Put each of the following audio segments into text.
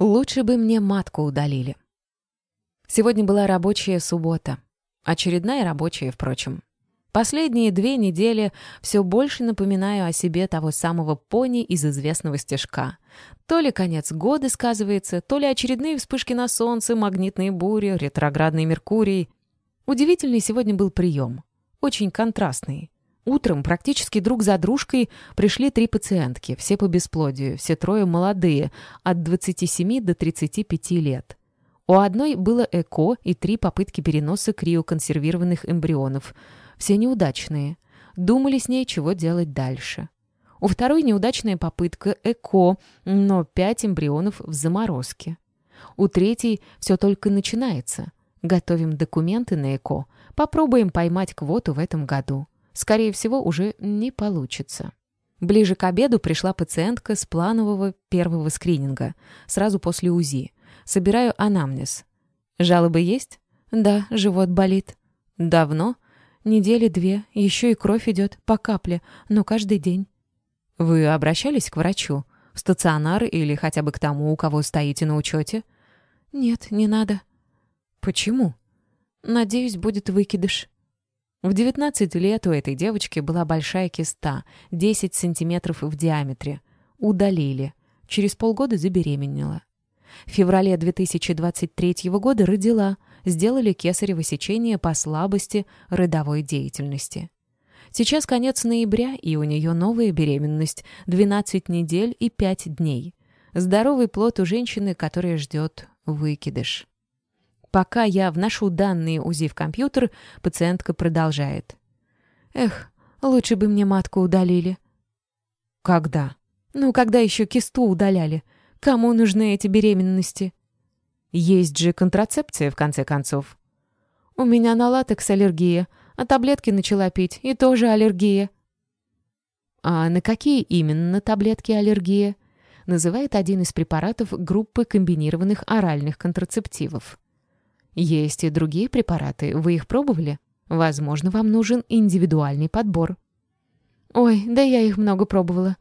Лучше бы мне матку удалили. Сегодня была рабочая суббота. Очередная рабочая, впрочем. Последние две недели все больше напоминаю о себе того самого пони из известного стежка. То ли конец года сказывается, то ли очередные вспышки на солнце, магнитные бури, ретроградный Меркурий. Удивительный сегодня был прием. Очень контрастный. Утром практически друг за дружкой пришли три пациентки, все по бесплодию, все трое молодые, от 27 до 35 лет. У одной было ЭКО и три попытки переноса криоконсервированных эмбрионов. Все неудачные. Думали с ней, чего делать дальше. У второй неудачная попытка ЭКО, но пять эмбрионов в заморозке. У третьей все только начинается. Готовим документы на ЭКО. Попробуем поймать квоту в этом году скорее всего, уже не получится. Ближе к обеду пришла пациентка с планового первого скрининга, сразу после УЗИ. Собираю анамнез. Жалобы есть? Да, живот болит. Давно? Недели две, еще и кровь идет, по капле, но каждый день. Вы обращались к врачу? В стационар или хотя бы к тому, у кого стоите на учете? Нет, не надо. Почему? Надеюсь, будет выкидыш. В 19 лет у этой девочки была большая киста, 10 сантиметров в диаметре. Удалили. Через полгода забеременела. В феврале 2023 года родила, сделали кесарево сечение по слабости родовой деятельности. Сейчас конец ноября, и у нее новая беременность, 12 недель и 5 дней. Здоровый плод у женщины, которая ждет выкидыш. Пока я вношу данные УЗИ в компьютер, пациентка продолжает. «Эх, лучше бы мне матку удалили». «Когда?» «Ну, когда еще кисту удаляли? Кому нужны эти беременности?» «Есть же контрацепция, в конце концов». «У меня на латекс аллергия, а таблетки начала пить, и тоже аллергия». «А на какие именно таблетки аллергия?» называет один из препаратов группы комбинированных оральных контрацептивов. Есть и другие препараты. Вы их пробовали? Возможно, вам нужен индивидуальный подбор. Ой, да я их много пробовала.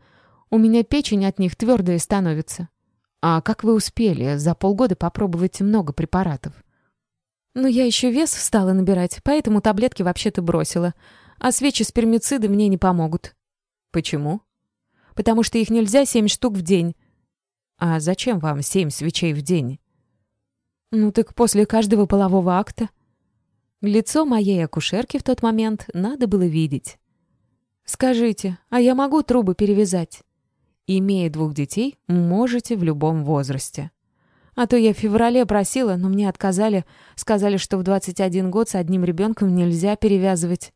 У меня печень от них твердая становится. А как вы успели за полгода попробовать много препаратов? Ну, я еще вес стала набирать, поэтому таблетки вообще-то бросила. А свечи с пермицидой мне не помогут. Почему? Потому что их нельзя семь штук в день. А зачем вам семь свечей в день? Ну так после каждого полового акта. Лицо моей акушерки в тот момент надо было видеть. Скажите, а я могу трубы перевязать? Имея двух детей, можете в любом возрасте. А то я в феврале просила, но мне отказали. Сказали, что в 21 год с одним ребенком нельзя перевязывать.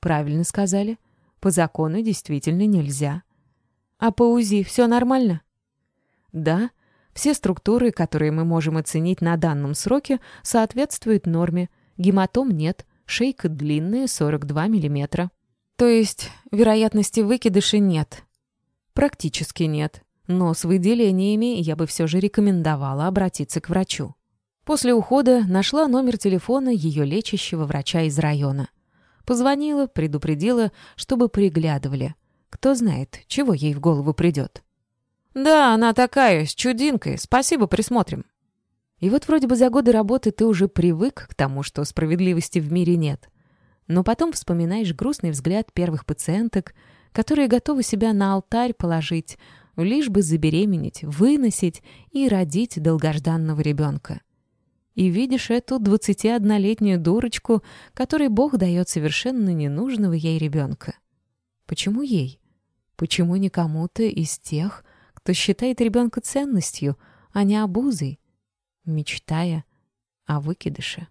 Правильно сказали. По закону действительно нельзя. А по УЗИ все нормально? Да, все структуры, которые мы можем оценить на данном сроке, соответствуют норме. Гематом нет, шейка длинная, 42 мм. То есть вероятности выкидыша нет? Практически нет. Но с выделениями я бы все же рекомендовала обратиться к врачу. После ухода нашла номер телефона ее лечащего врача из района. Позвонила, предупредила, чтобы приглядывали. Кто знает, чего ей в голову придет. «Да, она такая, с чудинкой. Спасибо, присмотрим». И вот вроде бы за годы работы ты уже привык к тому, что справедливости в мире нет. Но потом вспоминаешь грустный взгляд первых пациенток, которые готовы себя на алтарь положить, лишь бы забеременеть, выносить и родить долгожданного ребенка. И видишь эту 21-летнюю дурочку, которой Бог дает совершенно ненужного ей ребенка. Почему ей? Почему не кому-то из тех, кто считает ребенка ценностью, а не обузой, мечтая о выкидыше.